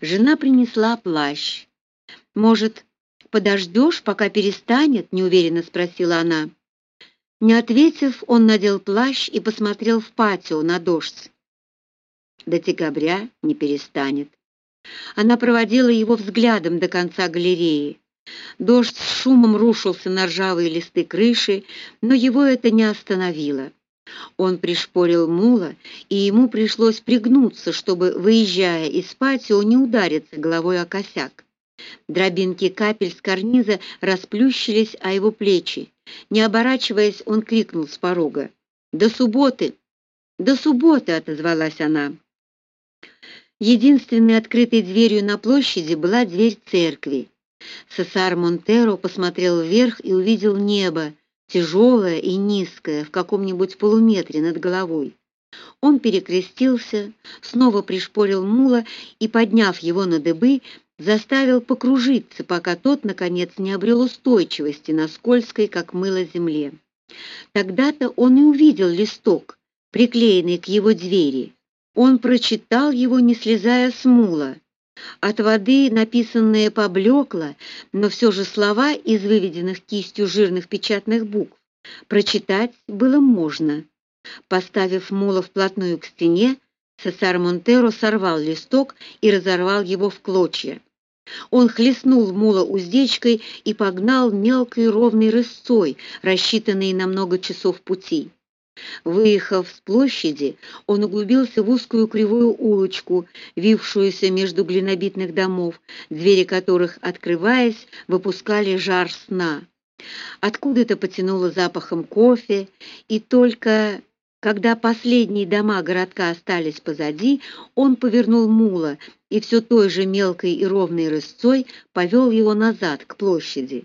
Жена принесла плащ. «Может, подождешь, пока перестанет?» — неуверенно спросила она. Не ответив, он надел плащ и посмотрел в патио на дождь. До декабря не перестанет. Она проводила его взглядом до конца галереи. Дождь с шумом рушился на ржавые листы крыши, но его это не остановило. Он пришпорил мула, и ему пришлось пригнуться, чтобы, выезжая из патио, не удариться головой о косяк. Дробинки капель с карниза расплющились о его плечи. Не оборачиваясь, он крикнул с порога. «До субботы!» «До субботы!» — отозвалась она. Единственной открытой дверью на площади была дверь церкви. Сесар Монтеро посмотрел вверх и увидел небо, тяжелое и низкое, в каком-нибудь полуметре над головой. Он перекрестился, снова пришпорил мула и, подняв его на дыбы, заставил покружиться, пока тот, наконец, не обрел устойчивости на скользкой, как мыло, земле. Тогда-то он и увидел листок, приклеенный к его двери. Он прочитал его, не слезая с мула. От воды написанное поблекло, но все же слова из выведенных кистью жирных печатных букв прочитать было можно. Поставив мула вплотную к стене, Сесар Монтеро сорвал листок и разорвал его в клочья. Он хлестнул мула уздечкой и погнал мелкой ровной рысцой, рассчитанной на много часов пути. Выехав с площади, он углубился в узкую кривую улочку, вившуюся между глинобитных домов, двери которых, открываясь, выпускали жар сна. Откуда-то потянуло запахом кофе, и только когда последние дома городка остались позади, он повернул мула и все той же мелкой и ровной рысцой повел его назад, к площади.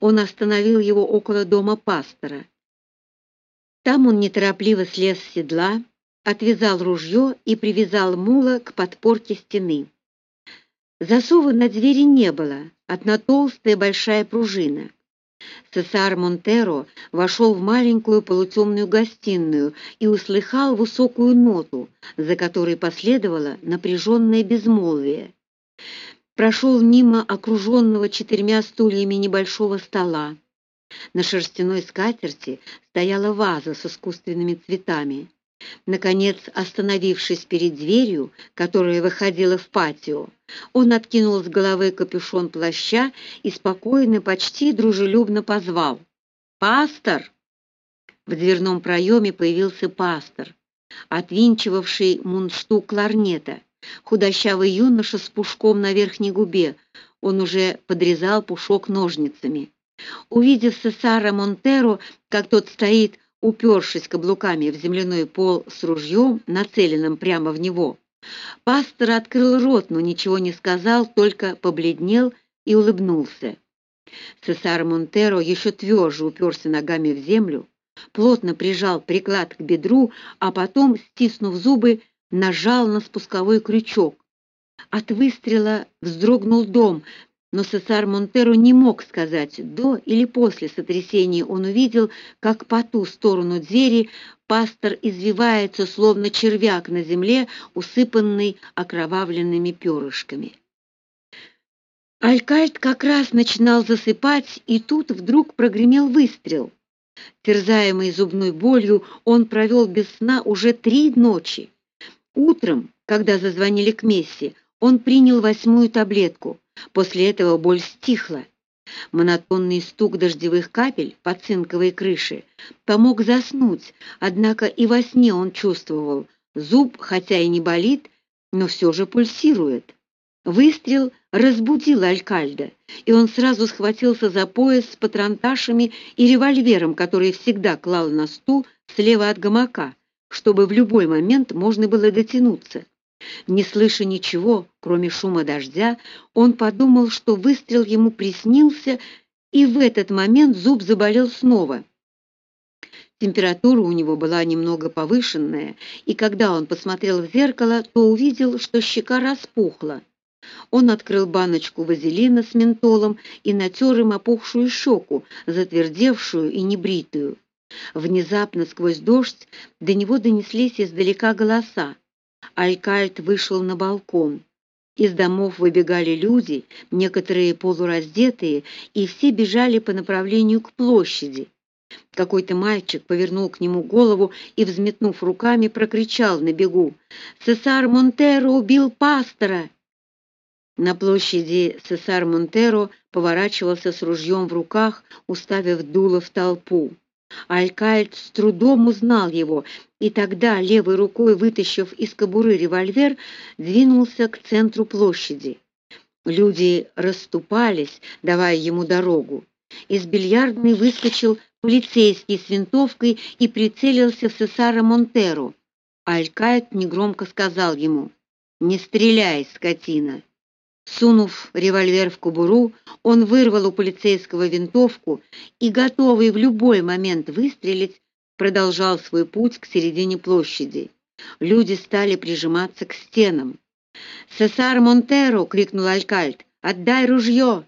Он остановил его около дома пастора. Там он неторопливо слез с седла, отвязал ружье и привязал мула к подпорке стены. Засова на двери не было, одна толстая большая пружина. Цесар Монтеро вошел в маленькую полутемную гостиную и услыхал высокую ноту, за которой последовало напряженное безмолвие. Прошел мимо окруженного четырьмя стульями небольшого стола. На шерстяной скатерти стояла ваза с искусственными цветами. Наконец, остановившись перед дверью, которая выходила в патио, он откинул с головы капюшон плаща и спокойно, почти дружелюбно позвал: "Пастор!" В дверном проеме появился пастор, отвинчивавший мундштук кларнета. Худощавый юноша с пушком на верхней губе. Он уже подрезал пушок ножницами. Увидев Сесара Монтеро, как тот стоит, упершись каблуками в земляной пол с ружьем, нацеленным прямо в него, пастор открыл рот, но ничего не сказал, только побледнел и улыбнулся. Сесар Монтеро еще тверже уперся ногами в землю, плотно прижал приклад к бедру, а потом, стиснув зубы, нажал на спусковой крючок. От выстрела вздрогнул дом, но Сесар Монтеро не мог сказать, до или после сотрясения он увидел, как по ту сторону двери пастор извивается, словно червяк на земле, усыпанный окровавленными перышками. Алькальд как раз начинал засыпать, и тут вдруг прогремел выстрел. Терзаемый зубной болью, он провел без сна уже три ночи. Утром, когда зазвонили к мессе, он принял восьмую таблетку. После этого боль стихла. Монотонный стук дождевых капель по цинковой крыше помог заснуть, однако и во сне он чувствовал, зуб, хотя и не болит, но все же пульсирует. Выстрел разбудил Алькальда, и он сразу схватился за пояс с патронташами и револьвером, который всегда клал на стул слева от гамака, чтобы в любой момент можно было дотянуться. Не слыша ничего, кроме шума дождя, он подумал, что выстрел ему приснился, и в этот момент зуб заболел снова. Температура у него была немного повышенная, и когда он посмотрел в зеркало, то увидел, что щека распухла. Он открыл баночку вазелина с ментолом и натер им опухшую щеку, затвердевшую и небритую. Внезапно сквозь дождь до него донеслись издалека голоса. Алькальд вышел на балкон. Из домов выбегали люди, некоторые полураздетые, и все бежали по направлению к площади. Какой-то мальчик повернул к нему голову и, взметнув руками, прокричал на бегу «Цесар Монтеро убил пастора!» На площади Цесар Монтеро поворачивался с ружьем в руках, уставив дуло в толпу. Алькальд с трудом узнал его, и тогда, левой рукой вытащив из кобуры револьвер, двинулся к центру площади. Люди расступались, давая ему дорогу. Из бильярдной выскочил полицейский с винтовкой и прицелился в Сесара Монтеро. Алькальд негромко сказал ему «Не стреляй, скотина!» Сунув револьвер в кобуру, он вырвал у полицейского винтовку и, готовый в любой момент выстрелить, продолжал свой путь к середине площади. Люди стали прижиматься к стенам. «Сесар Монтеро!» — крикнул Алькальд. «Отдай ружье!